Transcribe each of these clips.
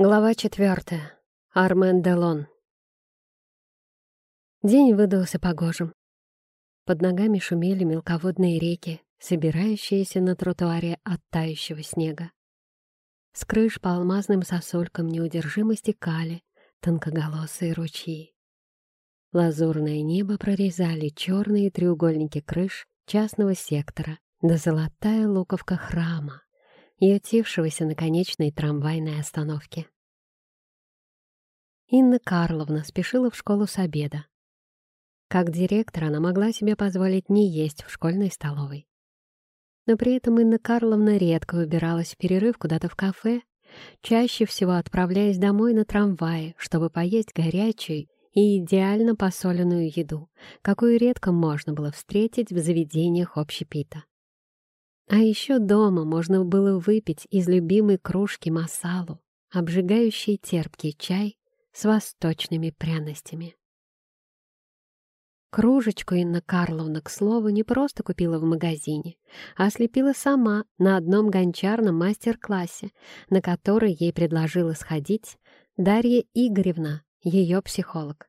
Глава четвертая. Армен Делон. День выдался погожим. Под ногами шумели мелководные реки, собирающиеся на тротуаре от тающего снега. С крыш по алмазным сосулькам неудержимо стекали тонкоголосые ручьи. Лазурное небо прорезали черные треугольники крыш частного сектора да золотая луковка храма, ютившегося на конечной трамвайной остановке. Инна Карловна спешила в школу с обеда. Как директор она могла себе позволить не есть в школьной столовой. Но при этом Инна Карловна редко выбиралась в перерыв куда-то в кафе, чаще всего отправляясь домой на трамвае, чтобы поесть горячую и идеально посоленную еду, какую редко можно было встретить в заведениях общепита. А еще дома можно было выпить из любимой кружки масалу, обжигающий терпкий чай с восточными пряностями. Кружечку Инна Карловна, к слову, не просто купила в магазине, а слепила сама на одном гончарном мастер-классе, на который ей предложила сходить Дарья Игоревна, ее психолог.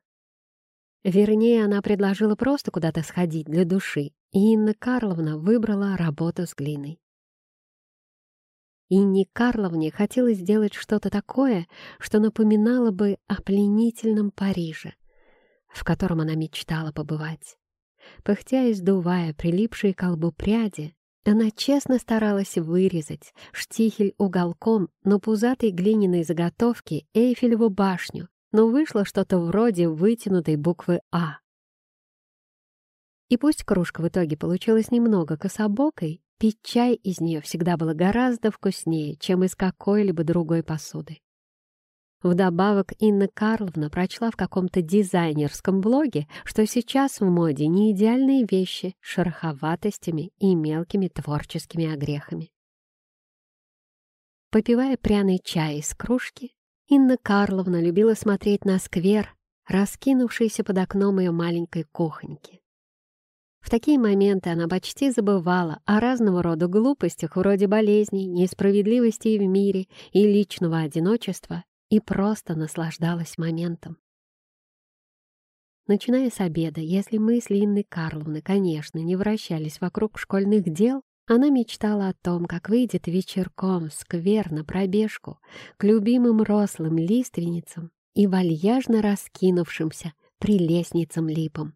Вернее, она предложила просто куда-то сходить для души, и Инна Карловна выбрала работу с глиной. Инне Карловне хотелось сделать что-то такое, что напоминало бы о пленительном Париже, в котором она мечтала побывать. Пыхтя и сдувая прилипшие к колбу пряди, она честно старалась вырезать штихель уголком на пузатой глиняной заготовке Эйфелеву башню, но вышло что-то вроде вытянутой буквы «А». И пусть кружка в итоге получилась немного кособокой, пить чай из нее всегда было гораздо вкуснее, чем из какой-либо другой посуды. Вдобавок Инна Карловна прочла в каком-то дизайнерском блоге, что сейчас в моде не идеальные вещи с шероховатостями и мелкими творческими огрехами. Попивая пряный чай из кружки, Инна Карловна любила смотреть на сквер, раскинувшийся под окном ее маленькой кухоньки. В такие моменты она почти забывала о разного рода глупостях вроде болезней, несправедливости в мире и личного одиночества и просто наслаждалась моментом. Начиная с обеда, если мысли Инны Карловны, конечно, не вращались вокруг школьных дел, она мечтала о том, как выйдет вечерком в сквер на пробежку к любимым рослым лиственницам и вальяжно раскинувшимся прелестницам липам.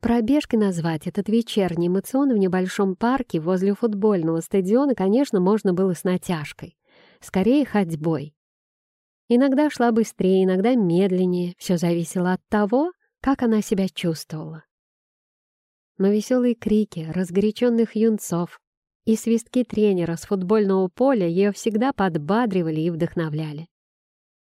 Пробежкой назвать этот вечерний эмоцион в небольшом парке возле футбольного стадиона, конечно, можно было с натяжкой. Скорее, ходьбой. Иногда шла быстрее, иногда медленнее. Все зависело от того, как она себя чувствовала. Но веселые крики разгоряченных юнцов и свистки тренера с футбольного поля ее всегда подбадривали и вдохновляли.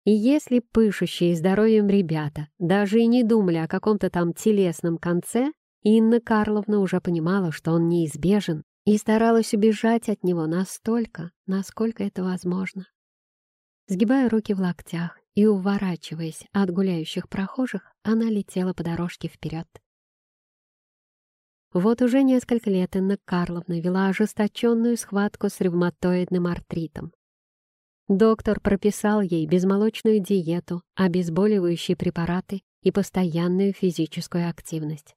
И если пышущие здоровьем ребята даже и не думали о каком-то там телесном конце, Инна Карловна уже понимала, что он неизбежен, и старалась убежать от него настолько, насколько это возможно. Сгибая руки в локтях и уворачиваясь от гуляющих прохожих, она летела по дорожке вперед. Вот уже несколько лет Инна Карловна вела ожесточенную схватку с ревматоидным артритом. Доктор прописал ей безмолочную диету, обезболивающие препараты и постоянную физическую активность.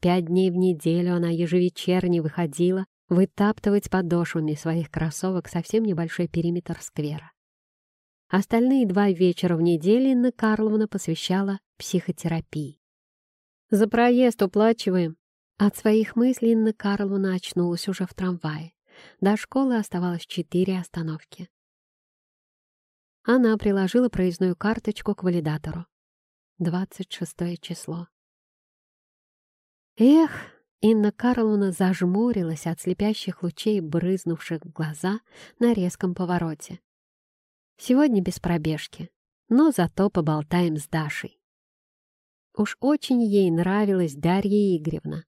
Пять дней в неделю она ежевечерне выходила вытаптывать подошвами своих кроссовок совсем небольшой периметр сквера. Остальные два вечера в неделю Инна Карловна посвящала психотерапии. «За проезд уплачиваем!» От своих мыслей Инна Карловна очнулась уже в трамвае. До школы оставалось четыре остановки. Она приложила проездную карточку к валидатору. 26 число. Эх, Инна Карловна зажмурилась от слепящих лучей, брызнувших в глаза на резком повороте. Сегодня без пробежки, но зато поболтаем с Дашей. Уж очень ей нравилась Дарья Игоревна.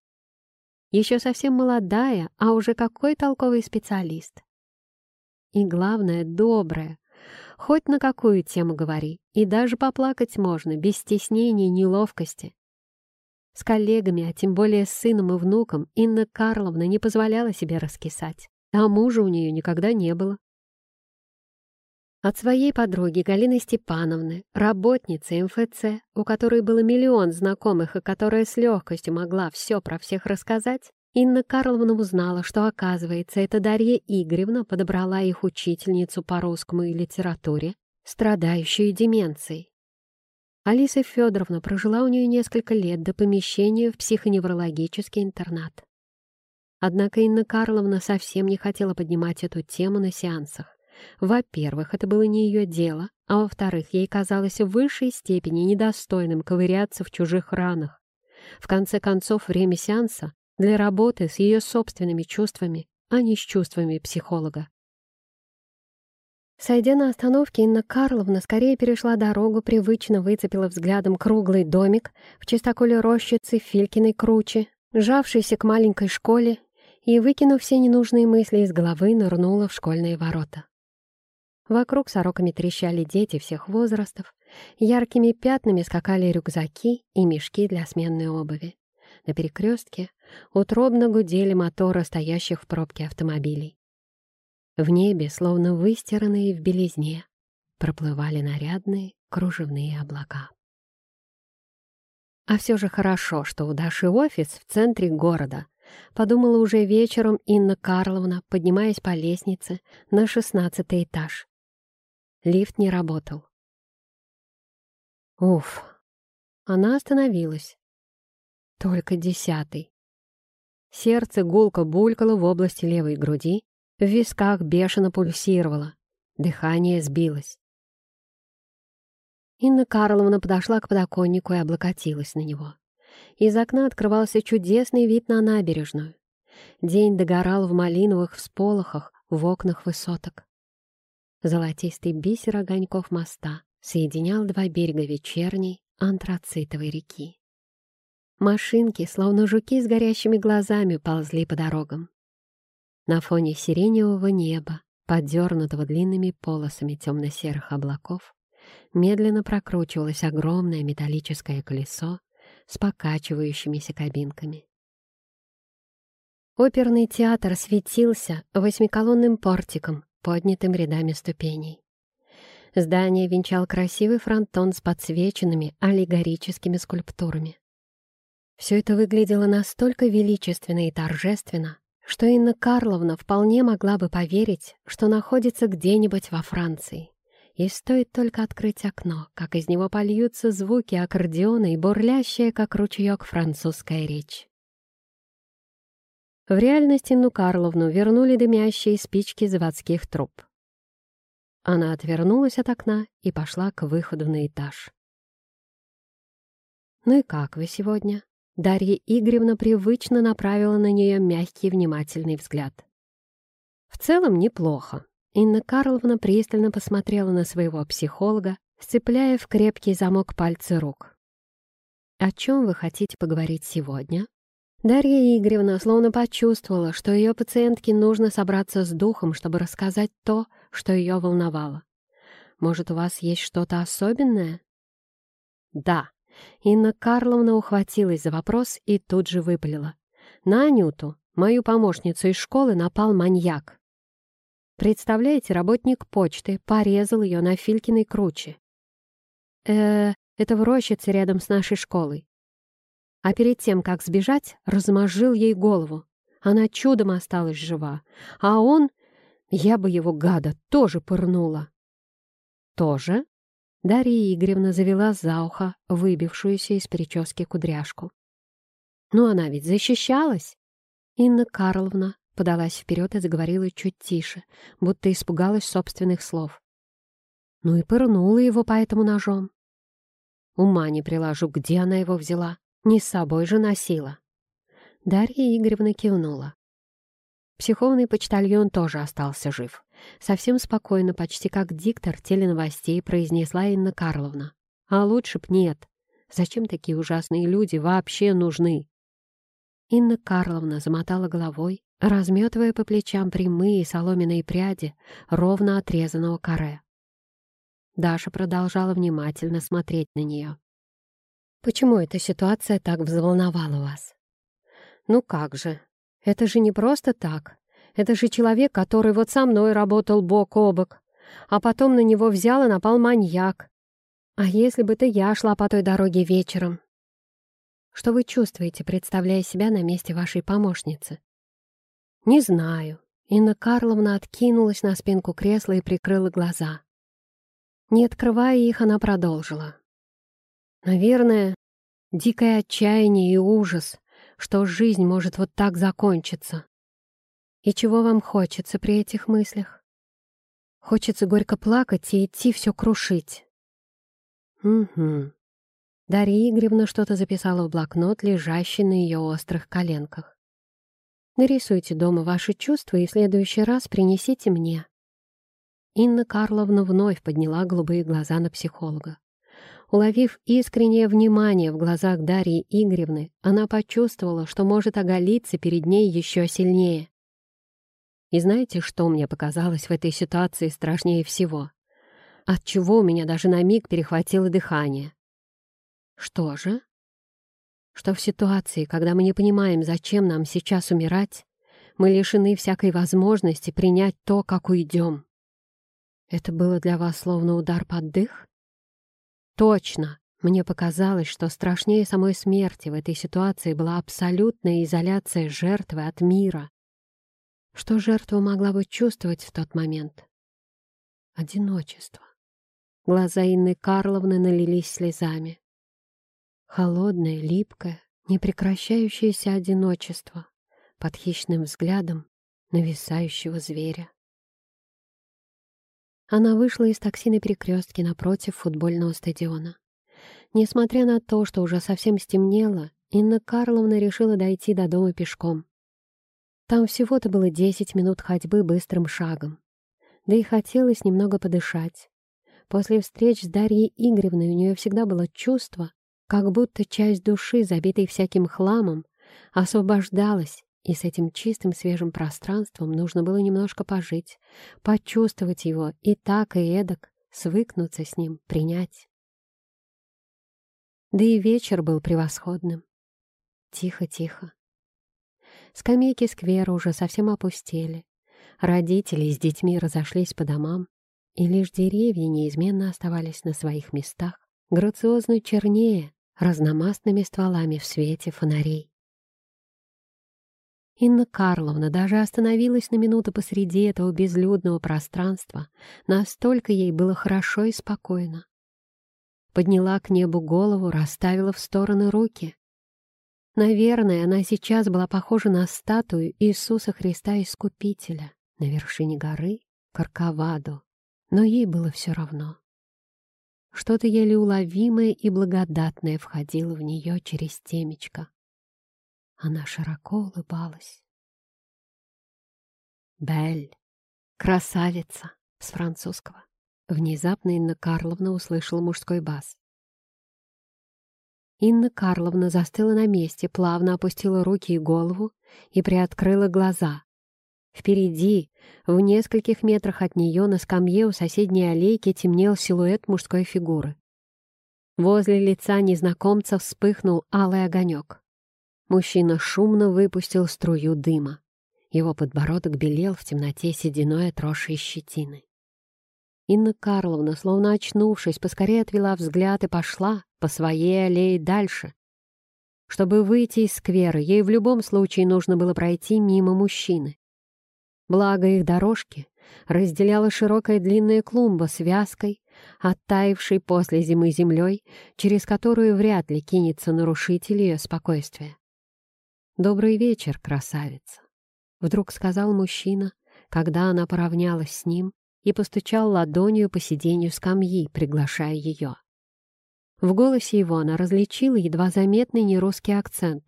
Еще совсем молодая, а уже какой толковый специалист. И главное, добрая, Хоть на какую тему говори, и даже поплакать можно, без стеснения и неловкости. С коллегами, а тем более с сыном и внуком, Инна Карловна не позволяла себе раскисать, а мужа у нее никогда не было. От своей подруги Галины Степановны, работницы МФЦ, у которой было миллион знакомых и которая с легкостью могла все про всех рассказать, Инна Карловна узнала, что, оказывается, это Дарья Игоревна подобрала их учительницу по русскому и литературе, страдающую деменцией. Алиса Федоровна прожила у нее несколько лет до помещения в психоневрологический интернат. Однако Инна Карловна совсем не хотела поднимать эту тему на сеансах. Во-первых, это было не ее дело, а во-вторых, ей казалось в высшей степени недостойным ковыряться в чужих ранах. В конце концов, время сеанса для работы с ее собственными чувствами, а не с чувствами психолога. Сойдя на остановке, Инна Карловна скорее перешла дорогу, привычно выцепила взглядом круглый домик в чистоколе рощицы Филькиной круче, сжавшийся к маленькой школе, и, выкинув все ненужные мысли из головы, нырнула в школьные ворота. Вокруг сороками трещали дети всех возрастов, яркими пятнами скакали рюкзаки и мешки для сменной обуви. На перекрестке утробно гудели моторы стоящих в пробке автомобилей. В небе, словно выстиранные в белизне, проплывали нарядные кружевные облака. А все же хорошо, что у Даши офис в центре города, подумала уже вечером Инна Карловна, поднимаясь по лестнице на шестнадцатый этаж. Лифт не работал. Уф. Она остановилась. Только десятый. Сердце гулко булькало в области левой груди, в висках бешено пульсировало, дыхание сбилось. Инна Карловна подошла к подоконнику и облокотилась на него. Из окна открывался чудесный вид на набережную. День догорал в малиновых всполохах в окнах высоток. Золотистый бисер огоньков моста соединял два берега вечерней антрацитовой реки. Машинки, словно жуки с горящими глазами, ползли по дорогам. На фоне сиреневого неба, подернутого длинными полосами темно-серых облаков, медленно прокручивалось огромное металлическое колесо с покачивающимися кабинками. Оперный театр светился восьмиколонным портиком, поднятым рядами ступеней. Здание венчал красивый фронтон с подсвеченными аллегорическими скульптурами. Все это выглядело настолько величественно и торжественно, что Инна Карловна вполне могла бы поверить, что находится где-нибудь во Франции. И стоит только открыть окно, как из него польются звуки аккордеона и бурлящая, как ручеек, французская речь. В реальности Инну Карловну вернули дымящие спички заводских труб. Она отвернулась от окна и пошла к выходу на этаж. «Ну и как вы сегодня?» Дарья Игоревна привычно направила на нее мягкий внимательный взгляд. «В целом неплохо». Инна Карловна пристально посмотрела на своего психолога, сцепляя в крепкий замок пальцы рук. «О чем вы хотите поговорить сегодня?» Дарья Игоревна словно почувствовала, что ее пациентке нужно собраться с духом, чтобы рассказать то, что ее волновало. «Может, у вас есть что-то особенное?» «Да». Инна Карловна ухватилась за вопрос и тут же выпалила. «На Анюту, мою помощницу из школы, напал маньяк. Представляете, работник почты порезал ее на Филькиной круче. э это в рощице рядом с нашей школой а перед тем, как сбежать, размозжил ей голову. Она чудом осталась жива, а он... Я бы его, гада, тоже пырнула. «Тоже?» Дарья Игоревна завела за ухо выбившуюся из прически кудряшку. «Ну, она ведь защищалась!» Инна Карловна подалась вперед и заговорила чуть тише, будто испугалась собственных слов. Ну и пырнула его по этому ножом. Ума не приложу, где она его взяла. Не с собой же носила. Дарья Игоревна кивнула. Психовный почтальон тоже остался жив. Совсем спокойно, почти как диктор теленовостей, произнесла Инна Карловна. А лучше б нет. Зачем такие ужасные люди вообще нужны? Инна Карловна замотала головой, разметывая по плечам прямые соломенные пряди ровно отрезанного каре. Даша продолжала внимательно смотреть на нее. Почему эта ситуация так взволновала вас? Ну как же, это же не просто так. Это же человек, который вот со мной работал бок о бок. а потом на него взял и напал маньяк. А если бы ты я шла по той дороге вечером? Что вы чувствуете, представляя себя на месте вашей помощницы? Не знаю. Инна Карловна откинулась на спинку кресла и прикрыла глаза. Не открывая их, она продолжила. Наверное, дикое отчаяние и ужас, что жизнь может вот так закончиться. И чего вам хочется при этих мыслях? Хочется горько плакать и идти все крушить. Угу. Дарья Игоревна что-то записала в блокнот, лежащий на ее острых коленках. Нарисуйте дома ваши чувства и в следующий раз принесите мне. Инна Карловна вновь подняла голубые глаза на психолога. Уловив искреннее внимание в глазах Дарьи Игоревны, она почувствовала, что может оголиться перед ней еще сильнее. И знаете, что мне показалось в этой ситуации страшнее всего? От чего у меня даже на миг перехватило дыхание. Что же? Что в ситуации, когда мы не понимаем, зачем нам сейчас умирать, мы лишены всякой возможности принять то, как уйдем. Это было для вас словно удар под дых? Точно! Мне показалось, что страшнее самой смерти в этой ситуации была абсолютная изоляция жертвы от мира. Что жертва могла бы чувствовать в тот момент? Одиночество. Глаза Инны Карловны налились слезами. Холодное, липкое, непрекращающееся одиночество под хищным взглядом нависающего зверя. Она вышла из такси на перекрестке напротив футбольного стадиона. Несмотря на то, что уже совсем стемнело, Инна Карловна решила дойти до дома пешком. Там всего-то было десять минут ходьбы быстрым шагом. Да и хотелось немного подышать. После встреч с Дарьей Игоревной у нее всегда было чувство, как будто часть души, забитой всяким хламом, освобождалась и с этим чистым свежим пространством нужно было немножко пожить, почувствовать его и так, и эдак, свыкнуться с ним, принять. Да и вечер был превосходным. Тихо-тихо. Скамейки сквера уже совсем опустели. Родители с детьми разошлись по домам, и лишь деревья неизменно оставались на своих местах, грациозно чернее, разномастными стволами в свете фонарей. Инна Карловна даже остановилась на минуту посреди этого безлюдного пространства, настолько ей было хорошо и спокойно. Подняла к небу голову, расставила в стороны руки. Наверное, она сейчас была похожа на статую Иисуса Христа Искупителя на вершине горы Карковаду, но ей было все равно. Что-то еле уловимое и благодатное входило в нее через темечко. Она широко улыбалась. «Бель! Красавица!» с французского. Внезапно Инна Карловна услышала мужской бас. Инна Карловна застыла на месте, плавно опустила руки и голову и приоткрыла глаза. Впереди, в нескольких метрах от нее, на скамье у соседней аллейки темнел силуэт мужской фигуры. Возле лица незнакомца вспыхнул алый огонек. Мужчина шумно выпустил струю дыма. Его подбородок белел в темноте сединой отросшей щетины. Инна Карловна, словно очнувшись, поскорее отвела взгляд и пошла по своей аллее дальше. Чтобы выйти из сквера, ей в любом случае нужно было пройти мимо мужчины. Благо их дорожки разделяла широкая длинная клумба с вязкой, оттаившей после зимы землей, через которую вряд ли кинется нарушитель ее спокойствия. «Добрый вечер, красавица!» — вдруг сказал мужчина, когда она поравнялась с ним и постучал ладонью по сиденью скамьи, приглашая ее. В голосе его она различила едва заметный нерусский акцент.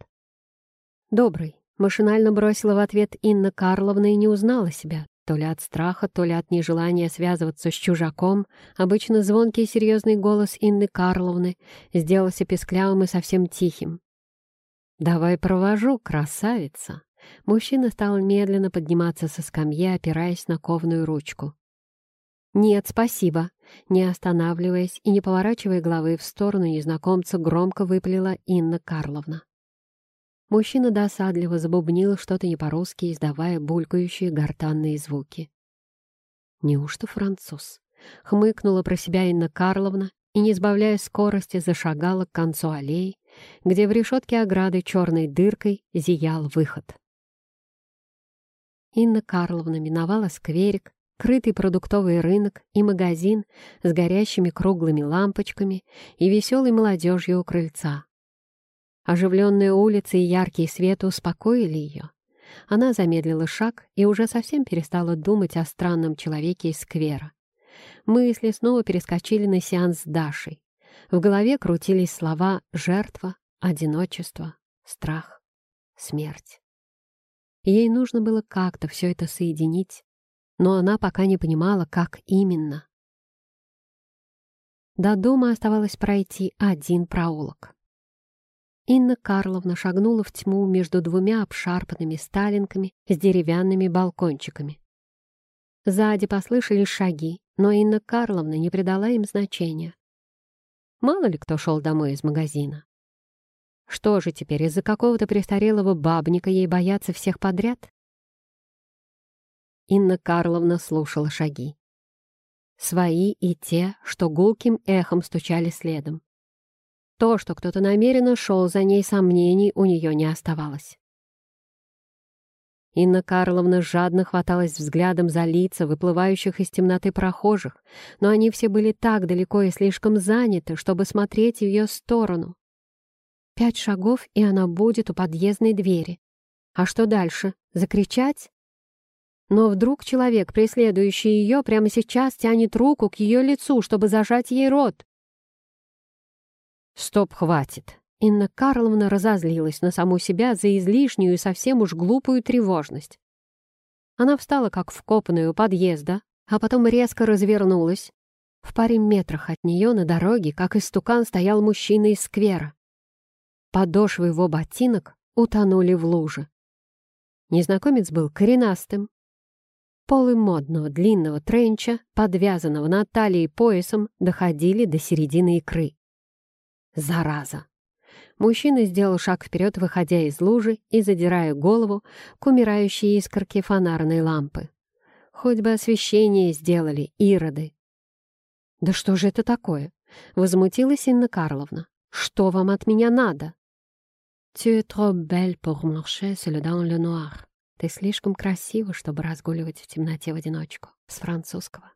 «Добрый», — машинально бросила в ответ Инна Карловна и не узнала себя, то ли от страха, то ли от нежелания связываться с чужаком, обычно звонкий и серьезный голос Инны Карловны сделался песклявым и совсем тихим. «Давай провожу, красавица!» Мужчина стал медленно подниматься со скамьи, опираясь на ковную ручку. «Нет, спасибо!» Не останавливаясь и не поворачивая головы в сторону незнакомца, громко выпалила Инна Карловна. Мужчина досадливо забубнил что-то не по-русски, издавая булькающие гортанные звуки. Неужто француз? Хмыкнула про себя Инна Карловна и, не сбавляя скорости, зашагала к концу аллеи, где в решетке ограды черной дыркой зиял выход. Инна Карловна миновала скверик, крытый продуктовый рынок и магазин с горящими круглыми лампочками и веселой молодежью у крыльца. Оживленные улицы и яркий свет успокоили ее. Она замедлила шаг и уже совсем перестала думать о странном человеке из сквера. Мысли снова перескочили на сеанс с Дашей. В голове крутились слова «жертва», «одиночество», «страх», «смерть». Ей нужно было как-то все это соединить, но она пока не понимала, как именно. До дома оставалось пройти один проулок. Инна Карловна шагнула в тьму между двумя обшарпанными сталинками с деревянными балкончиками. Сзади послышались шаги, но Инна Карловна не придала им значения. Мало ли кто шел домой из магазина. Что же теперь, из-за какого-то престарелого бабника ей бояться всех подряд? Инна Карловна слушала шаги. Свои и те, что гулким эхом стучали следом. То, что кто-то намеренно шел за ней, сомнений у нее не оставалось. Инна Карловна жадно хваталась взглядом за лица выплывающих из темноты прохожих, но они все были так далеко и слишком заняты, чтобы смотреть в ее сторону. Пять шагов, и она будет у подъездной двери. А что дальше? Закричать? Но вдруг человек, преследующий ее, прямо сейчас тянет руку к ее лицу, чтобы зажать ей рот. «Стоп, хватит!» Инна Карловна разозлилась на саму себя за излишнюю и совсем уж глупую тревожность. Она встала как вкопанная у подъезда, а потом резко развернулась. В паре метрах от нее на дороге, как истукан, стоял мужчина из сквера. Подошвы его ботинок утонули в луже. Незнакомец был коренастым. Полы модного длинного тренча, подвязанного на талии поясом, доходили до середины икры. Зараза! Мужчина сделал шаг вперед, выходя из лужи и задирая голову к умирающей искорке фонарной лампы. Хоть бы освещение сделали, ироды. «Да что же это такое?» — возмутилась Инна Карловна. «Что вам от меня надо?» «Tu es trop belle pour marcher seule dans le noir». «Ты слишком красива, чтобы разгуливать в темноте в одиночку» с французского.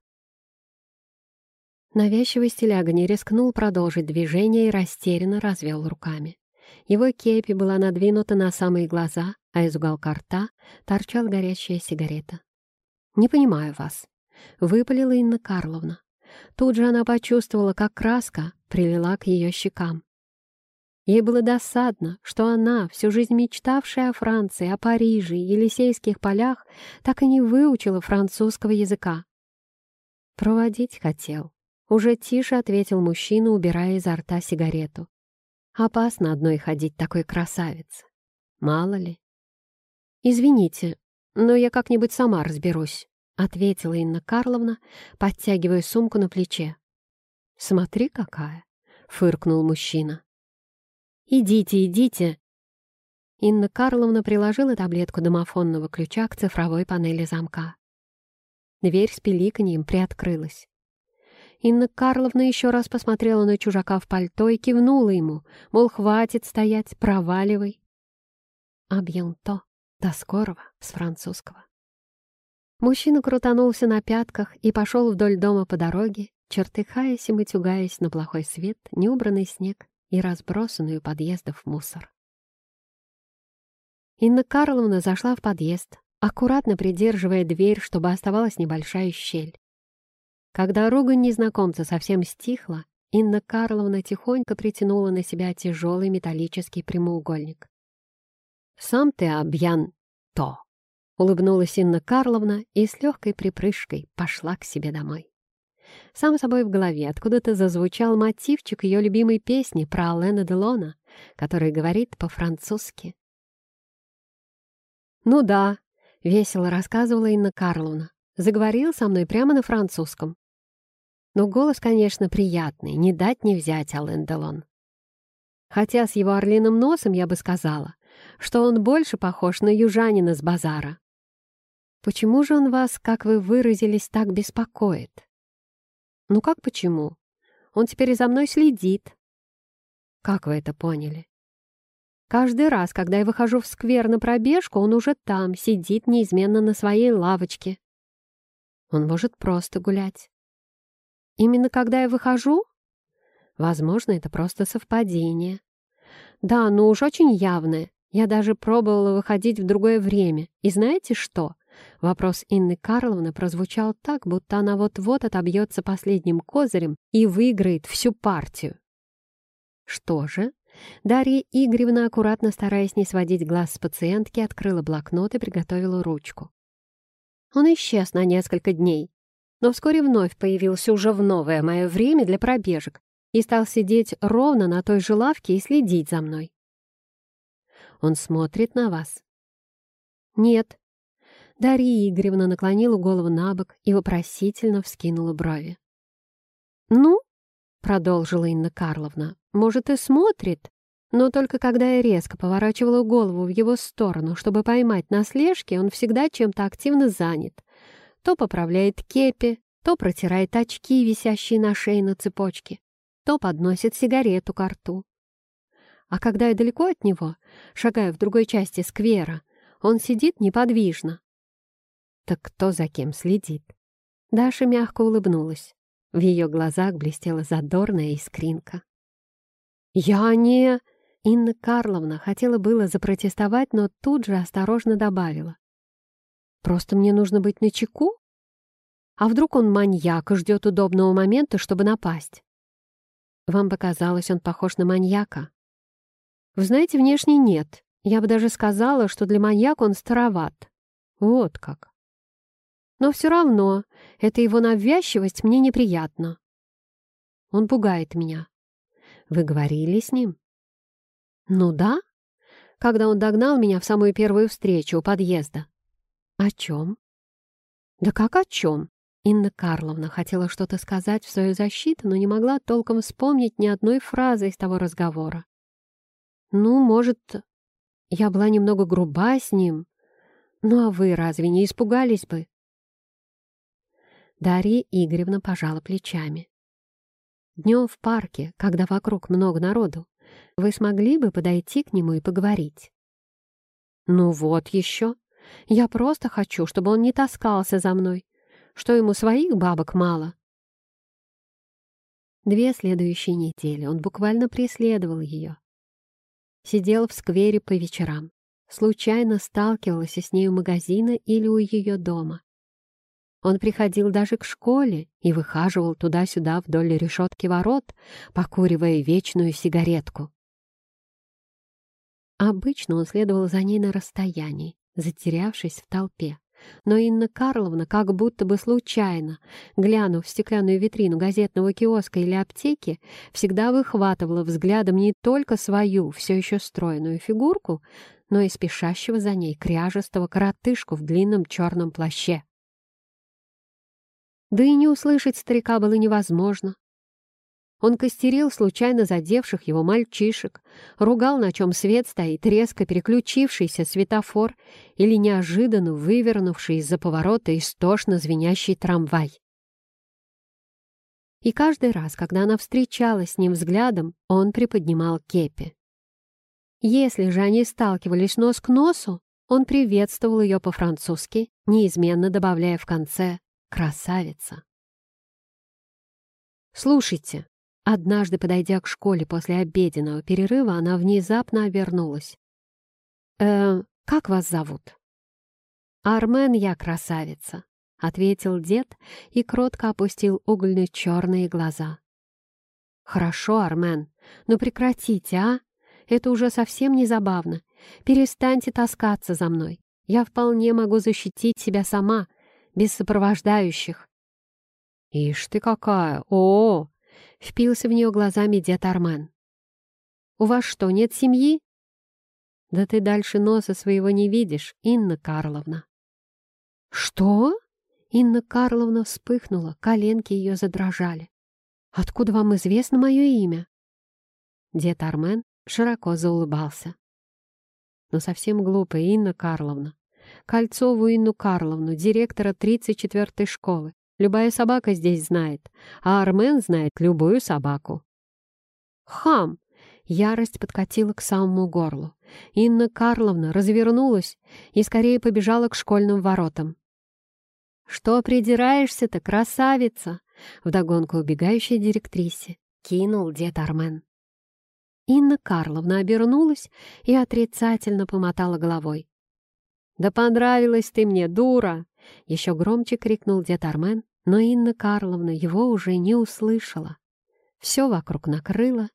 Навязчивый стиляга не рискнул продолжить движение и растерянно развел руками. Его кепи была надвинута на самые глаза, а из уголка рта торчала горящая сигарета. «Не понимаю вас», — выпалила Инна Карловна. Тут же она почувствовала, как краска прилила к ее щекам. Ей было досадно, что она, всю жизнь мечтавшая о Франции, о Париже и Елисейских полях, так и не выучила французского языка. Проводить хотел. Уже тише ответил мужчина, убирая изо рта сигарету. Опасно одной ходить такой красавице. Мало ли. «Извините, но я как-нибудь сама разберусь», — ответила Инна Карловна, подтягивая сумку на плече. «Смотри, какая!» — фыркнул мужчина. «Идите, идите!» Инна Карловна приложила таблетку домофонного ключа к цифровой панели замка. Дверь с пиликаньем приоткрылась. Инна Карловна еще раз посмотрела на чужака в пальто и кивнула ему, мол, хватит стоять, проваливай. «Абьянто» — «до скорого» с французского. Мужчина крутанулся на пятках и пошел вдоль дома по дороге, чертыхаясь и матюгаясь на плохой свет, неубранный снег и разбросанную подъездов мусор. Инна Карловна зашла в подъезд, аккуратно придерживая дверь, чтобы оставалась небольшая щель. Когда ругань незнакомца совсем стихла, Инна Карловна тихонько притянула на себя тяжелый металлический прямоугольник. «Сам ты обьян то!» — улыбнулась Инна Карловна и с легкой припрыжкой пошла к себе домой. Сам собой в голове откуда-то зазвучал мотивчик ее любимой песни про Алена Делона, который говорит по-французски. «Ну да», — весело рассказывала Инна Карловна, заговорил со мной прямо на французском. Но голос, конечно, приятный, не дать не взять Ален Делон. Хотя с его орлиным носом я бы сказала, что он больше похож на южанина с базара. Почему же он вас, как вы выразились, так беспокоит? Ну как почему? Он теперь за мной следит. Как вы это поняли? Каждый раз, когда я выхожу в сквер на пробежку, он уже там, сидит неизменно на своей лавочке. Он может просто гулять. Именно когда я выхожу? Возможно, это просто совпадение. Да, но уж очень явное. Я даже пробовала выходить в другое время. И знаете что? Вопрос Инны Карловны прозвучал так, будто она вот-вот отобьется последним козырем и выиграет всю партию. Что же? Дарья Игоревна, аккуратно стараясь не сводить глаз с пациентки, открыла блокнот и приготовила ручку. Он исчез на несколько дней, но вскоре вновь появился уже в новое мое время для пробежек и стал сидеть ровно на той же лавке и следить за мной. Он смотрит на вас? Нет. Дарья Игоревна наклонила голову на бок и вопросительно вскинула брови. «Ну?» — продолжила Инна Карловна. «Может, и смотрит, но только когда я резко поворачивала голову в его сторону, чтобы поймать на слежке, он всегда чем-то активно занят. То поправляет кепи, то протирает очки, висящие на шее на цепочке, то подносит сигарету к рту. А когда я далеко от него, шагая в другой части сквера, он сидит неподвижно. Так кто за кем следит? Даша мягко улыбнулась. В ее глазах блестела задорная искринка. «Я не...» Инна Карловна хотела было запротестовать, но тут же осторожно добавила. «Просто мне нужно быть начеку? А вдруг он маньяк и ждет удобного момента, чтобы напасть? Вам показалось, он похож на маньяка? Вы знаете, внешне нет. Я бы даже сказала, что для маньяка он староват. Вот как. Но все равно, эта его навязчивость мне неприятна. Он пугает меня. Вы говорили с ним? Ну да, когда он догнал меня в самую первую встречу у подъезда. О чем? Да как о чем? Инна Карловна хотела что-то сказать в свою защиту, но не могла толком вспомнить ни одной фразы из того разговора. Ну, может, я была немного груба с ним. Ну а вы разве не испугались бы? Дарья Игоревна пожала плечами. Днем в парке, когда вокруг много народу, вы смогли бы подойти к нему и поговорить? Ну вот еще. Я просто хочу, чтобы он не таскался за мной, что ему своих бабок мало. Две следующие недели он буквально преследовал ее. Сидел в сквере по вечерам, случайно сталкивался с ней у магазина или у ее дома. Он приходил даже к школе и выхаживал туда-сюда вдоль решетки ворот, покуривая вечную сигаретку. Обычно он следовал за ней на расстоянии, затерявшись в толпе. Но Инна Карловна, как будто бы случайно, глянув в стеклянную витрину газетного киоска или аптеки, всегда выхватывала взглядом не только свою, все еще стройную фигурку, но и спешащего за ней кряжестого коротышку в длинном черном плаще. Да и не услышать старика было невозможно. Он костерил случайно задевших его мальчишек, ругал, на чем свет стоит, резко переключившийся светофор или неожиданно вывернувший из-за поворота истошно звенящий трамвай. И каждый раз, когда она встречалась с ним взглядом, он приподнимал кепи. Если же они сталкивались нос к носу, он приветствовал ее по-французски, неизменно добавляя в конце «красавица». «Слушайте», Однажды, подойдя к школе после обеденного перерыва, она внезапно обернулась. «Э, как вас зовут?» «Армен, я красавица», — ответил дед и кротко опустил угольно-черные глаза. «Хорошо, Армен, но прекратите, а? Это уже совсем не забавно. Перестаньте таскаться за мной. Я вполне могу защитить себя сама, без сопровождающих». «Ишь ты какая! О, Впился в нее глазами дед Армен. «У вас что, нет семьи?» «Да ты дальше носа своего не видишь, Инна Карловна». «Что?» Инна Карловна вспыхнула, коленки ее задрожали. «Откуда вам известно мое имя?» Дед Армен широко заулыбался. «Но совсем глупая Инна Карловна. Кольцову Инну Карловну, директора 34-й школы. Любая собака здесь знает, а Армен знает любую собаку. «Хам!» Ярость подкатила к самому горлу. Инна Карловна развернулась и скорее побежала к школьным воротам. «Что придираешься-то, красавица?» Вдогонку убегающей директрисе кинул дед Армен. Инна Карловна обернулась и отрицательно помотала головой. «Да понравилась ты мне, дура!» Еще громче крикнул дед Армен, но Инна Карловна его уже не услышала. Все вокруг накрыло,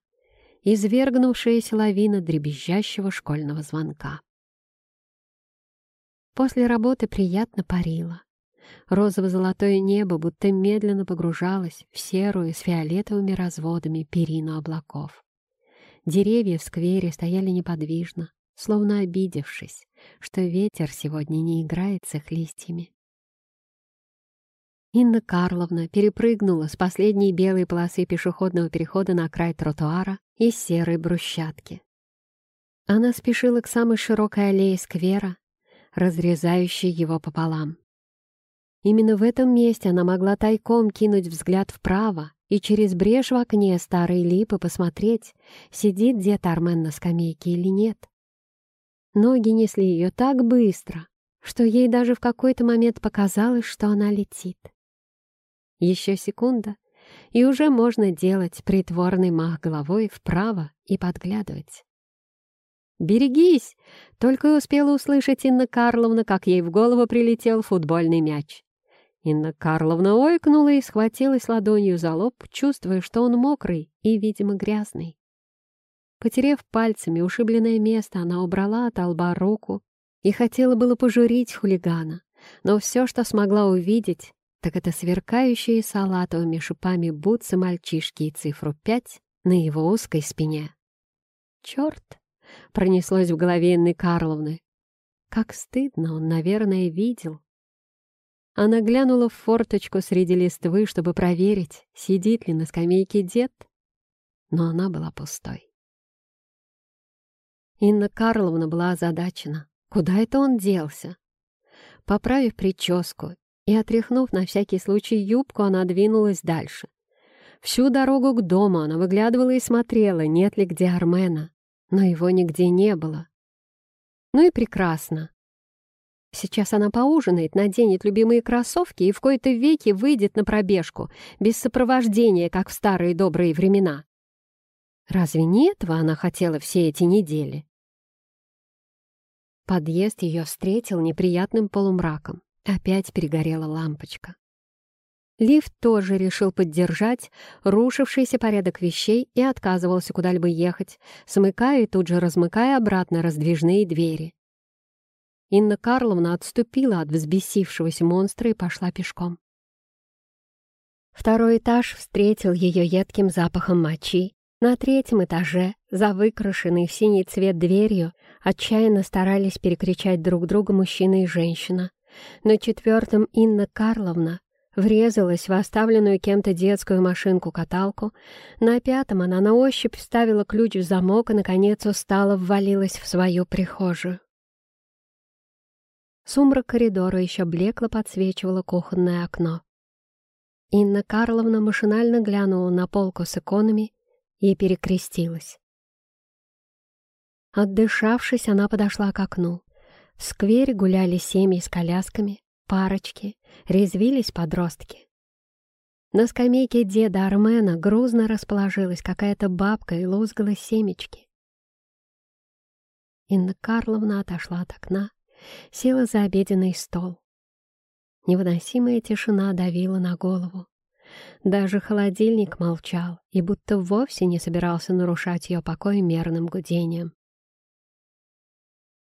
извергнувшаяся лавина дребезжащего школьного звонка. После работы приятно парило. Розово-золотое небо будто медленно погружалось в серую с фиолетовыми разводами перину облаков. Деревья в сквере стояли неподвижно, словно обидевшись, что ветер сегодня не играет с их листьями. Инна Карловна перепрыгнула с последней белой полосы пешеходного перехода на край тротуара из серой брусчатки. Она спешила к самой широкой аллее сквера, разрезающей его пополам. Именно в этом месте она могла тайком кинуть взгляд вправо и через брешь в окне старой липы посмотреть, сидит дед Армен на скамейке или нет. Ноги несли ее так быстро, что ей даже в какой-то момент показалось, что она летит. Еще секунда, и уже можно делать притворный мах головой вправо и подглядывать. «Берегись!» — только и успела услышать Инна Карловна, как ей в голову прилетел футбольный мяч. Инна Карловна ойкнула и схватилась ладонью за лоб, чувствуя, что он мокрый и, видимо, грязный. Потерев пальцами ушибленное место, она убрала от лба руку и хотела было пожурить хулигана, но все, что смогла увидеть, так это сверкающие салатовыми шипами бутсы мальчишки и цифру пять на его узкой спине. «Черт!» — пронеслось в голове Инны Карловны. Как стыдно он, наверное, видел. Она глянула в форточку среди листвы, чтобы проверить, сидит ли на скамейке дед, но она была пустой. Инна Карловна была озадачена. Куда это он делся? Поправив прическу и, отряхнув на всякий случай юбку, она двинулась дальше. Всю дорогу к дому она выглядывала и смотрела, нет ли где Армена, но его нигде не было. Ну и прекрасно. Сейчас она поужинает, наденет любимые кроссовки и в кои-то веки выйдет на пробежку, без сопровождения, как в старые добрые времена. Разве не этого она хотела все эти недели? Подъезд ее встретил неприятным полумраком. Опять перегорела лампочка. Лифт тоже решил поддержать рушившийся порядок вещей и отказывался куда-либо ехать, смыкая и тут же размыкая обратно раздвижные двери. Инна Карловна отступила от взбесившегося монстра и пошла пешком. Второй этаж встретил ее едким запахом мочи. На третьем этаже, за выкрашенной в синий цвет дверью, отчаянно старались перекричать друг друга мужчина и женщина. На четвертом Инна Карловна врезалась в оставленную кем-то детскую машинку-каталку. На пятом она на ощупь вставила ключ в замок и, наконец, устало ввалилась в свою прихожую. Сумрак коридора еще блекло подсвечивало кухонное окно. Инна Карловна машинально глянула на полку с иконами и перекрестилась. Отдышавшись, она подошла к окну. В сквере гуляли семьи с колясками, парочки, резвились подростки. На скамейке деда Армена грузно расположилась какая-то бабка и лузгала семечки. Инна Карловна отошла от окна, села за обеденный стол. Невыносимая тишина давила на голову. Даже холодильник молчал и будто вовсе не собирался нарушать ее покой мерным гудением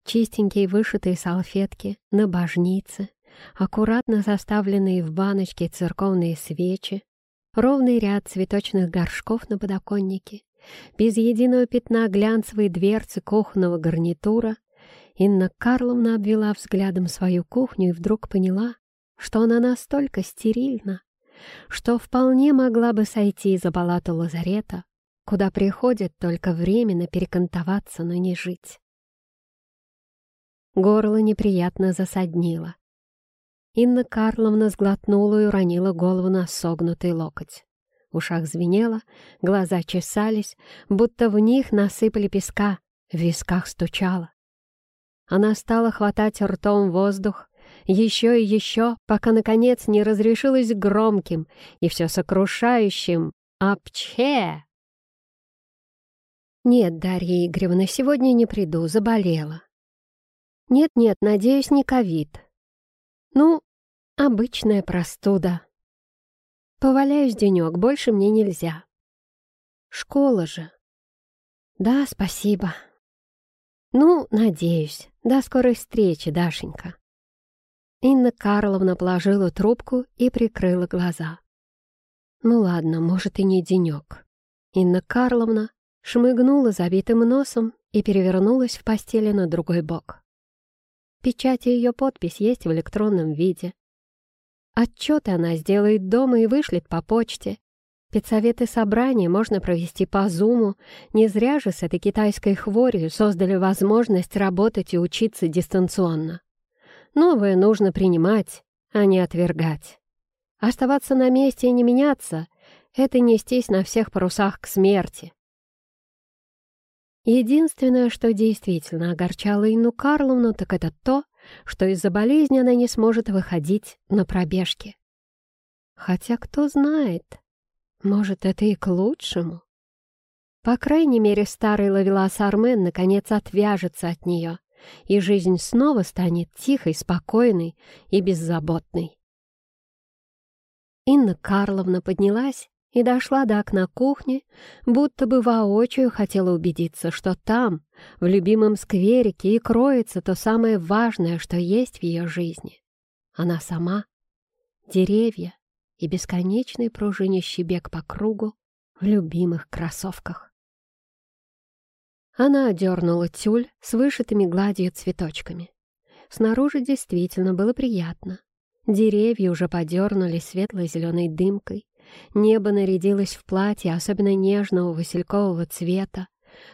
чистенькие вышитые салфетки, набожницы, аккуратно составленные в баночке церковные свечи, ровный ряд цветочных горшков на подоконнике, без единого пятна глянцевой дверцы кухонного гарнитура, Инна Карловна обвела взглядом свою кухню и вдруг поняла, что она настолько стерильна, что вполне могла бы сойти за палату лазарета, куда приходят только временно перекантоваться, но не жить. Горло неприятно засаднило. Инна Карловна сглотнула и уронила голову на согнутый локоть. В ушах звенело, глаза чесались, будто в них насыпали песка, в висках стучало. Она стала хватать ртом воздух, еще и еще, пока, наконец, не разрешилась громким и все сокрушающим «Апче!». «Нет, Дарья Игоревна, сегодня не приду, заболела». «Нет-нет, надеюсь, не ковид». «Ну, обычная простуда». «Поваляюсь денек, больше мне нельзя». «Школа же». «Да, спасибо». «Ну, надеюсь. До скорой встречи, Дашенька». Инна Карловна положила трубку и прикрыла глаза. Ну ладно, может и не денек. Инна Карловна шмыгнула забитым носом и перевернулась в постели на другой бок. Печать и ее подпись есть в электронном виде. Отчеты она сделает дома и вышлет по почте. Педсоветы собрания можно провести по Зуму. Не зря же с этой китайской хворью создали возможность работать и учиться дистанционно. Новое нужно принимать, а не отвергать. Оставаться на месте и не меняться — это нестись на всех парусах к смерти. Единственное, что действительно огорчало Инну Карловну, так это то, что из-за болезни она не сможет выходить на пробежки. Хотя кто знает, может, это и к лучшему. По крайней мере, старый ловелас Армен наконец отвяжется от нее и жизнь снова станет тихой, спокойной и беззаботной. Инна Карловна поднялась и дошла до окна кухни, будто бы воочию хотела убедиться, что там, в любимом скверике, и кроется то самое важное, что есть в ее жизни. Она сама, деревья и бесконечный пружинящий бег по кругу в любимых кроссовках. Она одернула тюль с вышитыми гладью цветочками. Снаружи действительно было приятно. Деревья уже подернулись светло-зеленой дымкой. Небо нарядилось в платье особенно нежного василькового цвета.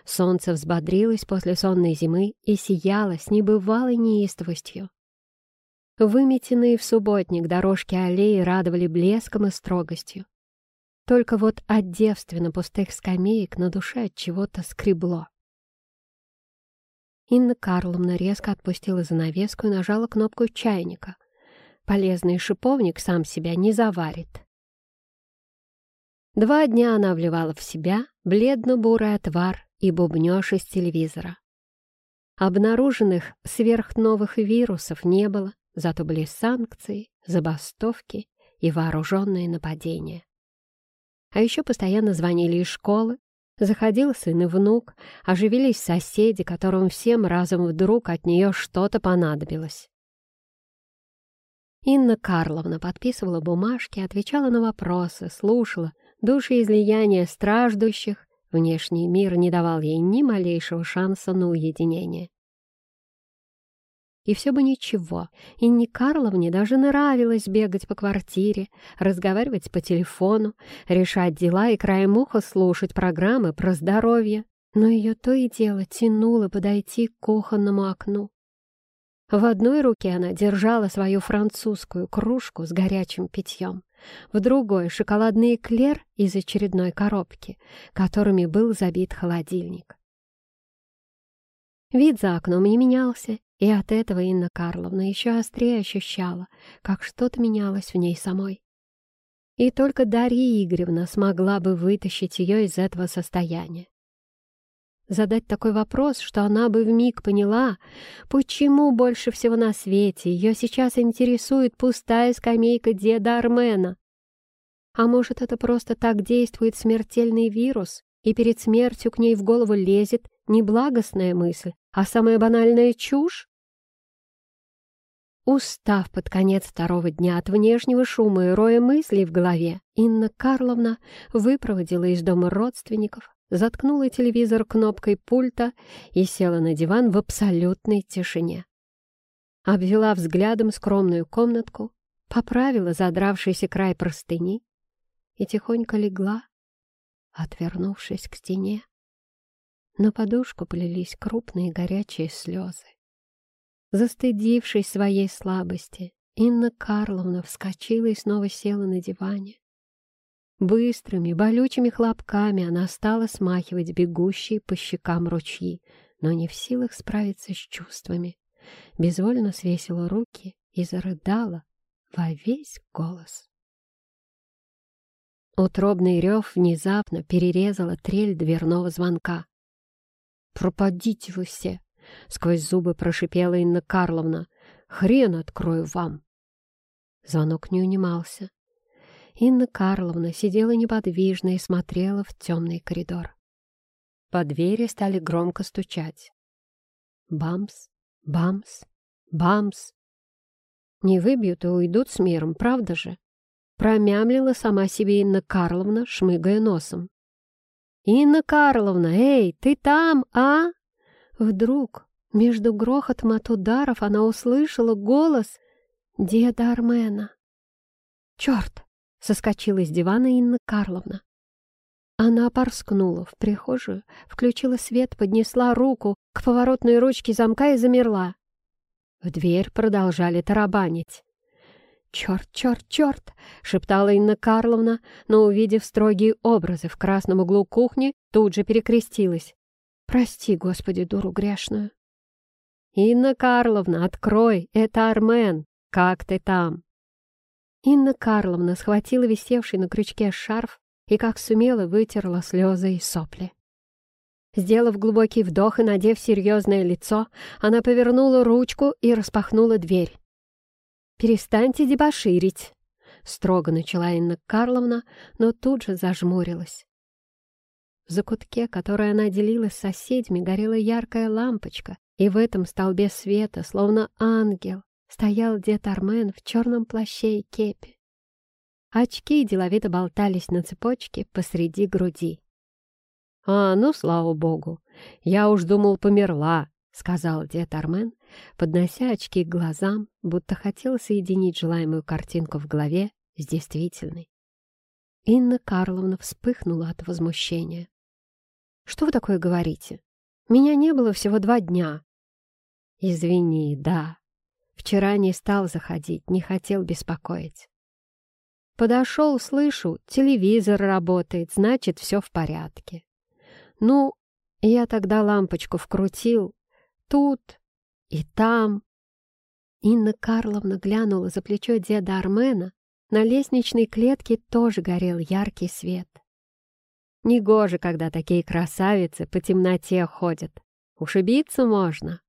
Солнце взбодрилось после сонной зимы и сияло с небывалой неистовостью. Выметенные в субботник дорожки аллеи радовали блеском и строгостью. Только вот от девственно пустых скамеек на душе от чего-то скребло. Инна Карловна резко отпустила занавеску и нажала кнопку чайника. Полезный шиповник сам себя не заварит. Два дня она вливала в себя бледно-бурый отвар и бубнёж из телевизора. Обнаруженных сверхновых вирусов не было, зато были санкции, забастовки и вооруженные нападения. А еще постоянно звонили из школы, Заходил сын и внук, оживились соседи, которым всем разом вдруг от нее что-то понадобилось. Инна Карловна подписывала бумажки, отвечала на вопросы, слушала душеизлияния страждущих, внешний мир не давал ей ни малейшего шанса на уединение. И все бы ничего. Инне Карловне даже нравилось бегать по квартире, разговаривать по телефону, решать дела и краем уха слушать программы про здоровье. Но ее то и дело тянуло подойти к кухонному окну. В одной руке она держала свою французскую кружку с горячим питьем, в другой — шоколадный эклер из очередной коробки, которыми был забит холодильник. Вид за окном не менялся, и от этого Инна Карловна еще острее ощущала, как что-то менялось в ней самой. И только Дарья Игоревна смогла бы вытащить ее из этого состояния. Задать такой вопрос, что она бы вмиг поняла, почему больше всего на свете ее сейчас интересует пустая скамейка деда Армена. А может, это просто так действует смертельный вирус, и перед смертью к ней в голову лезет не благостная мысль, а самая банальная чушь? Устав под конец второго дня от внешнего шума и роя мыслей в голове, Инна Карловна выпроводила из дома родственников, заткнула телевизор кнопкой пульта и села на диван в абсолютной тишине. Обвела взглядом скромную комнатку, поправила задравшийся край простыни и тихонько легла, отвернувшись к стене. На подушку полились крупные горячие слезы. Застыдившись своей слабости, Инна Карловна вскочила и снова села на диване. Быстрыми, болючими хлопками она стала смахивать бегущие по щекам ручьи, но не в силах справиться с чувствами. Безвольно свесила руки и зарыдала во весь голос. Утробный рев внезапно перерезала трель дверного звонка. «Пропадите вы все!» — сквозь зубы прошипела Инна Карловна. «Хрен открою вам!» Звонок не унимался. Инна Карловна сидела неподвижно и смотрела в темный коридор. По двери стали громко стучать. Бамс, бамс, бамс. Не выбьют и уйдут с миром, правда же? Промямлила сама себе Инна Карловна, шмыгая носом. «Инна Карловна, эй, ты там, а?» Вдруг между грохотом от ударов она услышала голос деда Армена. «Черт!» Соскочила из дивана Инна Карловна. Она порскнула в прихожую, включила свет, поднесла руку к поворотной ручке замка и замерла. В дверь продолжали тарабанить. «Черт, черт, черт!» — шептала Инна Карловна, но, увидев строгие образы в красном углу кухни, тут же перекрестилась. «Прости, Господи, дуру грешную!» «Инна Карловна, открой! Это Армен! Как ты там?» Инна Карловна схватила висевший на крючке шарф и как сумела вытерла слезы и сопли. Сделав глубокий вдох и надев серьезное лицо, она повернула ручку и распахнула дверь. «Перестаньте дебоширить!» — строго начала Инна Карловна, но тут же зажмурилась. В закутке, который она делила с соседями, горела яркая лампочка, и в этом столбе света, словно ангел, стоял дед Армен в черном плаще и кепе. Очки деловито болтались на цепочке посреди груди. «А, ну, слава богу! Я уж думал, померла!» — сказал дед Армен, поднося очки к глазам, будто хотел соединить желаемую картинку в голове с действительной. Инна Карловна вспыхнула от возмущения. «Что вы такое говорите? Меня не было всего два дня». «Извини, да, Вчера не стал заходить, не хотел беспокоить. Подошел, слышу, телевизор работает, значит, все в порядке. Ну, я тогда лампочку вкрутил. Тут и там. Инна Карловна глянула за плечо деда Армена. На лестничной клетке тоже горел яркий свет. Негоже, когда такие красавицы по темноте ходят. Ушибиться можно.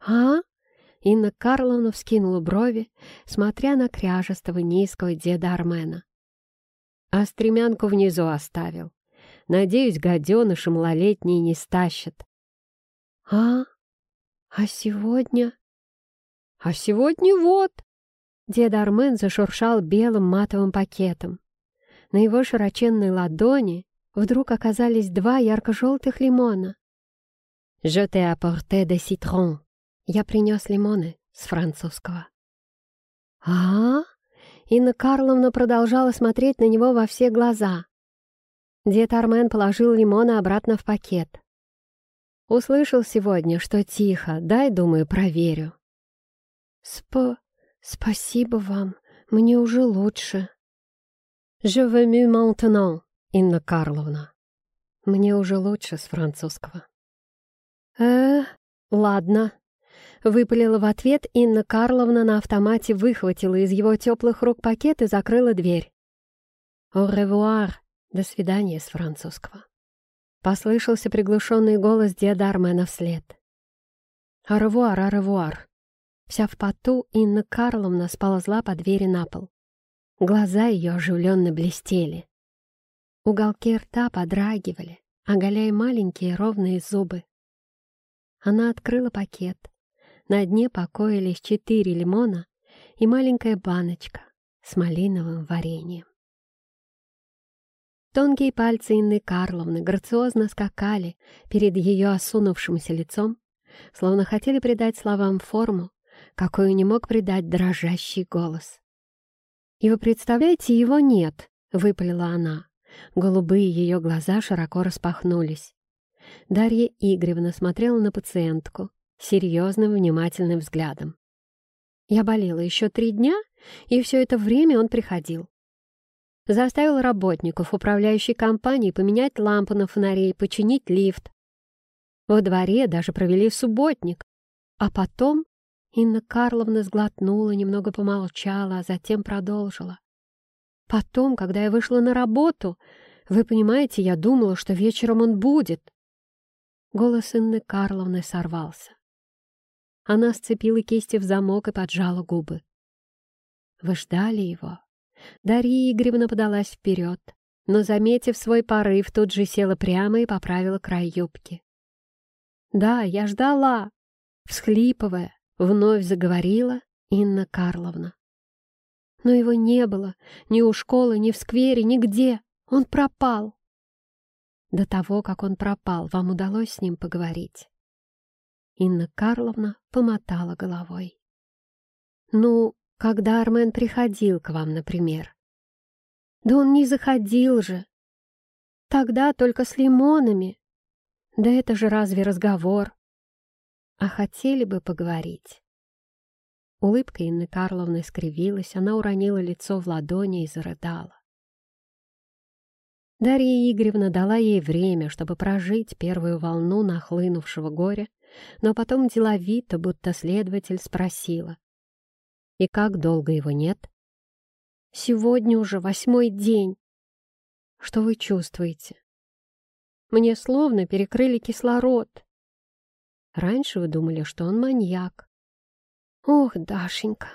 «А?» Инна Карловна вскинула брови, смотря на кряжестого низкого деда Армена. А стремянку внизу оставил. Надеюсь, гаденыши малолетние не стащат. А? А сегодня? А сегодня вот. Дед Армен зашуршал белым матовым пакетом. На его широченной ладони вдруг оказались два ярко-желтых лимона. «Je t'ai apporté des citrons», я принес лимоны с французского. а, Инна Карловна продолжала смотреть на него во все глаза. Дед Армен положил лимоны обратно в пакет. Услышал сегодня, что тихо. Дай, думаю, проверю. Сп... спасибо вам. Мне уже лучше. Je veux maintenant, Инна Карловна. Мне уже лучше с французского. Э, ладно, Выпалила в ответ, Инна Карловна на автомате выхватила из его теплых рук пакет и закрыла дверь. «Au revoir!» «До свидания» с французского. Послышался приглушенный голос деда Армена вслед. «Аревуар, аревуар!» Вся в поту Инна Карловна сползла по двери на пол. Глаза ее оживленно блестели. Уголки рта подрагивали, оголяя маленькие ровные зубы. Она открыла пакет, на дне покоились четыре лимона и маленькая баночка с малиновым вареньем. Тонкие пальцы Инны Карловны грациозно скакали перед ее осунувшимся лицом, словно хотели придать словам форму, какую не мог придать дрожащий голос. «И вы представляете, его нет!» — выпалила она. Голубые ее глаза широко распахнулись. Дарья Игоревна смотрела на пациентку, серьезным внимательным взглядом. Я болела еще три дня, и все это время он приходил. Заставил работников управляющей компании поменять лампу на фонаре и починить лифт. Во дворе даже провели субботник. А потом Инна Карловна сглотнула, немного помолчала, а затем продолжила. Потом, когда я вышла на работу, вы понимаете, я думала, что вечером он будет. Голос Инны Карловны сорвался. Она сцепила кисти в замок и поджала губы. «Вы ждали его?» Дарья Игоревна подалась вперед, но, заметив свой порыв, тут же села прямо и поправила край юбки. «Да, я ждала!» Всхлипывая, вновь заговорила Инна Карловна. Но его не было ни у школы, ни в сквере, нигде. Он пропал. До того, как он пропал, вам удалось с ним поговорить. Инна Карловна помотала головой. «Ну, когда Армен приходил к вам, например?» «Да он не заходил же. Тогда только с лимонами. Да это же разве разговор? А хотели бы поговорить?» Улыбка Инны Карловны скривилась, она уронила лицо в ладони и зарыдала. Дарья Игоревна дала ей время, чтобы прожить первую волну нахлынувшего горя но потом деловито, будто следователь, спросила. «И как долго его нет?» «Сегодня уже восьмой день». «Что вы чувствуете?» «Мне словно перекрыли кислород». «Раньше вы думали, что он маньяк». «Ох, Дашенька!»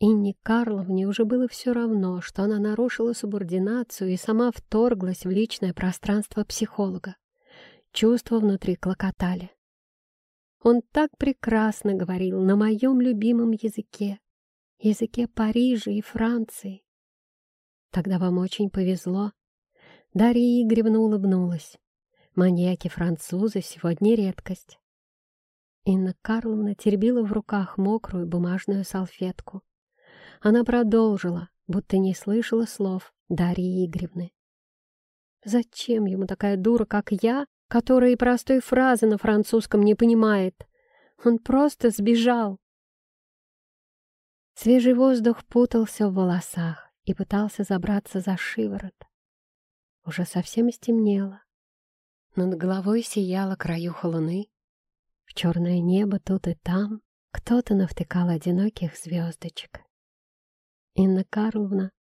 Инне Карловне уже было все равно, что она нарушила субординацию и сама вторглась в личное пространство психолога. Чувства внутри клокотали. Он так прекрасно говорил на моем любимом языке, языке Парижа и Франции. Тогда вам очень повезло. Дарья Игоревна улыбнулась. Маньяки-французы сегодня редкость. Инна Карловна теребила в руках мокрую бумажную салфетку. Она продолжила, будто не слышала слов Дарьи Игоревны. «Зачем ему такая дура, как я, которая и простой фразы на французском не понимает. Он просто сбежал. Свежий воздух путался в волосах и пытался забраться за шиворот. Уже совсем стемнело. Над головой сияла краюха луны. В черное небо тут и там кто-то навтыкал одиноких звездочек. Инна Карловна,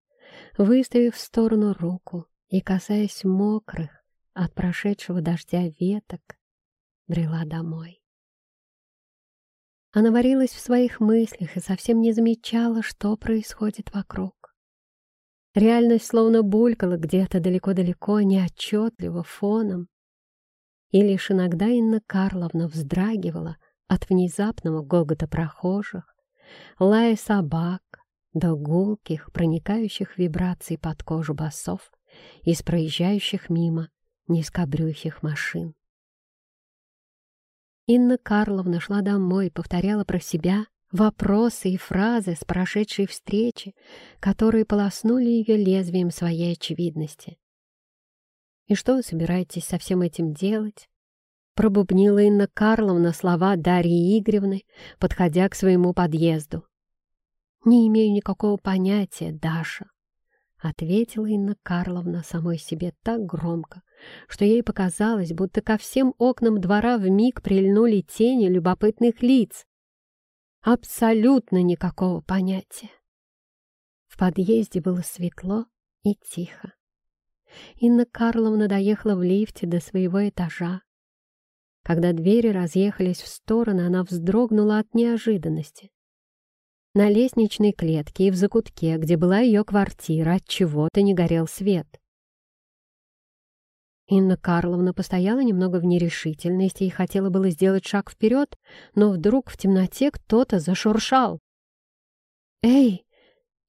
выставив в сторону руку и касаясь мокрых, от прошедшего дождя веток брела домой. Она варилась в своих мыслях и совсем не замечала, что происходит вокруг. Реальность словно булькала где-то далеко-далеко, неотчетливо, фоном. И лишь иногда Инна Карловна вздрагивала от внезапного гогота прохожих, лая собак, до гулких, проникающих вибраций под кожу басов из проезжающих мимо низкобрюхих машин. Инна Карловна шла домой, повторяла про себя вопросы и фразы с прошедшей встречи, которые полоснули ее лезвием своей очевидности. «И что вы собираетесь со всем этим делать?» Пробубнила Инна Карловна слова Дарьи Игоревны, подходя к своему подъезду. «Не имею никакого понятия, Даша», — ответила Инна Карловна самой себе так громко, что ей показалось, будто ко всем окнам двора вмиг прильнули тени любопытных лиц. Абсолютно никакого понятия. В подъезде было светло и тихо. Инна Карловна доехала в лифте до своего этажа. Когда двери разъехались в стороны, она вздрогнула от неожиданности. На лестничной клетке и в закутке, где была ее квартира, от чего-то не горел свет. Инна Карловна постояла немного в нерешительности и хотела было сделать шаг вперед, но вдруг в темноте кто-то зашуршал. «Эй!»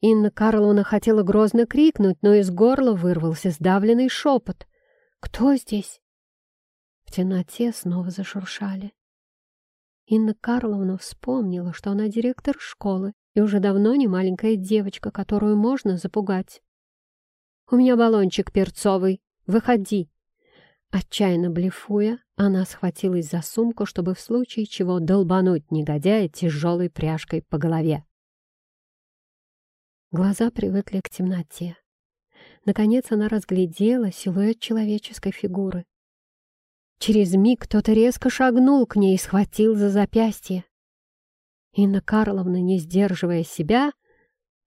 Инна Карловна хотела грозно крикнуть, но из горла вырвался сдавленный шепот. «Кто здесь?» В темноте снова зашуршали. Инна Карловна вспомнила, что она директор школы и уже давно не маленькая девочка, которую можно запугать. «У меня баллончик перцовый. Выходи!» Отчаянно блефуя, Она схватилась за сумку, чтобы в случае чего долбануть негодяя тяжелой пряжкой по голове. Глаза привыкли к темноте. Наконец она разглядела силуэт человеческой фигуры. Через миг кто-то резко шагнул к ней и схватил за запястье. Инна Карловна, не сдерживая себя,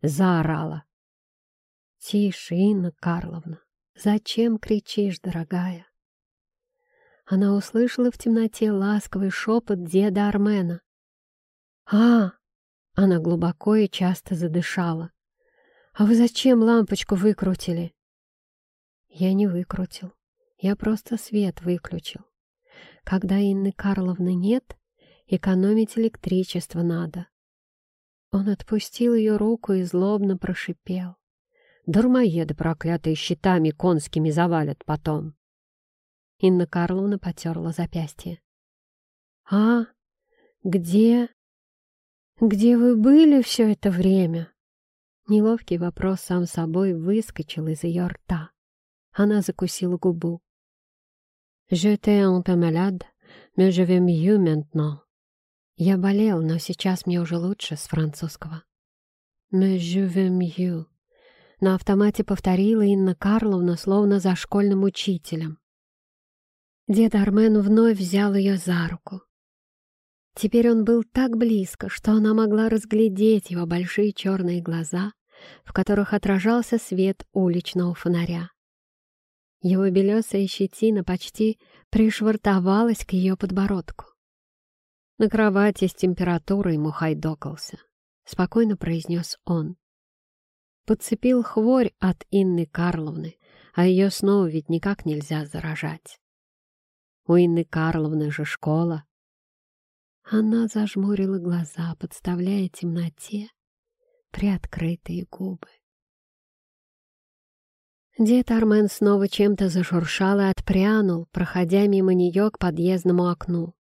заорала. «Тише, Инна Карловна, зачем кричишь, дорогая?» Она услышала в темноте ласковый шепот деда Армена. «А!» — она глубоко и часто задышала. «А вы зачем лампочку выкрутили?» «Я не выкрутил. Я просто свет выключил. Когда Инны Карловны нет, экономить электричество надо». Он отпустил ее руку и злобно прошипел. «Дармоеды проклятые щитами конскими завалят потом!» Инна Карловна потерла запястье. «А, где... где вы были все это время?» Неловкий вопрос сам собой выскочил из ее рта. Она закусила губу. «J'étais un peu malade, mais je vais mieux maintenant». Я болел, но сейчас мне уже лучше с французского. «Mais je vais mieux». На автомате повторила Инна Карловна, словно за школьным учителем. Дед Армен вновь взял ее за руку. Теперь он был так близко, что она могла разглядеть его большие черные глаза, в которых отражался свет уличного фонаря. Его белесая щетина почти пришвартовалась к ее подбородку. На кровати с температурой мухайдокался, — спокойно произнес он. Подцепил хворь от Инны Карловны, а ее снова ведь никак нельзя заражать. У Инны Карловны же школа. Она зажмурила глаза, подставляя темноте приоткрытые губы. Дед Армен снова чем-то зашуршал и отпрянул, проходя мимо нее к подъездному окну.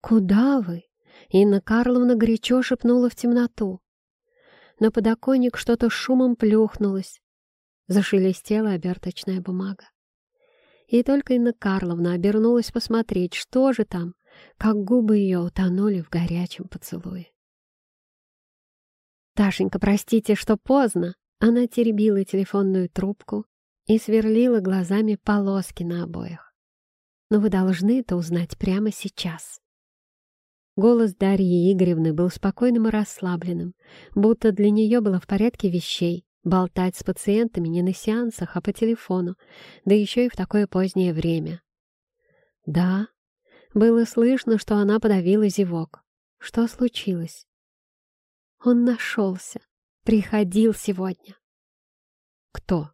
«Куда вы?» — Инна Карловна горячо шепнула в темноту. На подоконник что-то шумом плюхнулось. Зашелестела оберточная бумага. И только Инна Карловна обернулась посмотреть, что же там, как губы ее утонули в горячем поцелуе. «Дашенька, простите, что поздно!» Она теребила телефонную трубку и сверлила глазами полоски на обоях. «Но вы должны это узнать прямо сейчас». Голос Дарьи Игоревны был спокойным и расслабленным, будто для нее было в порядке вещей болтать с пациентами не на сеансах, а по телефону, да еще и в такое позднее время. Да, было слышно, что она подавила зевок. Что случилось? Он нашелся, приходил сегодня. Кто?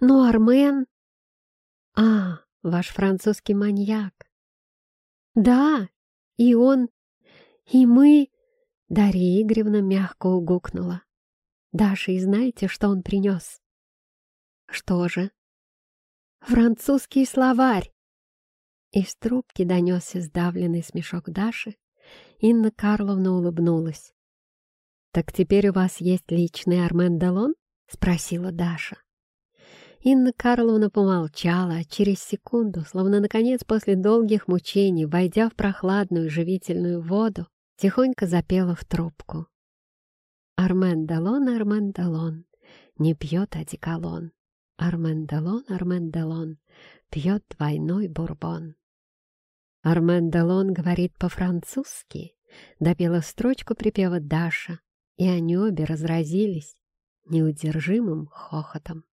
Ну, Армен. А, ваш французский маньяк. Да, и он, и мы... Дарья Игоревна мягко угукнула. Даша, и знаете, что он принес? Что же? Французский словарь! Из трубки донесся сдавленный смешок Даши. Инна Карловна улыбнулась. «Так теперь у вас есть личный Армен Делон?» — спросила Даша. Инна Карловна помолчала, а через секунду, словно наконец после долгих мучений, войдя в прохладную живительную воду, тихонько запела в трубку. Армен Делон, Армен Делон, не пьет одеколон. Армен Делон, Армен Делон, пьет двойной бурбон. Армен Делон говорит по-французски, допела строчку припева Даша, и они обе разразились неудержимым хохотом.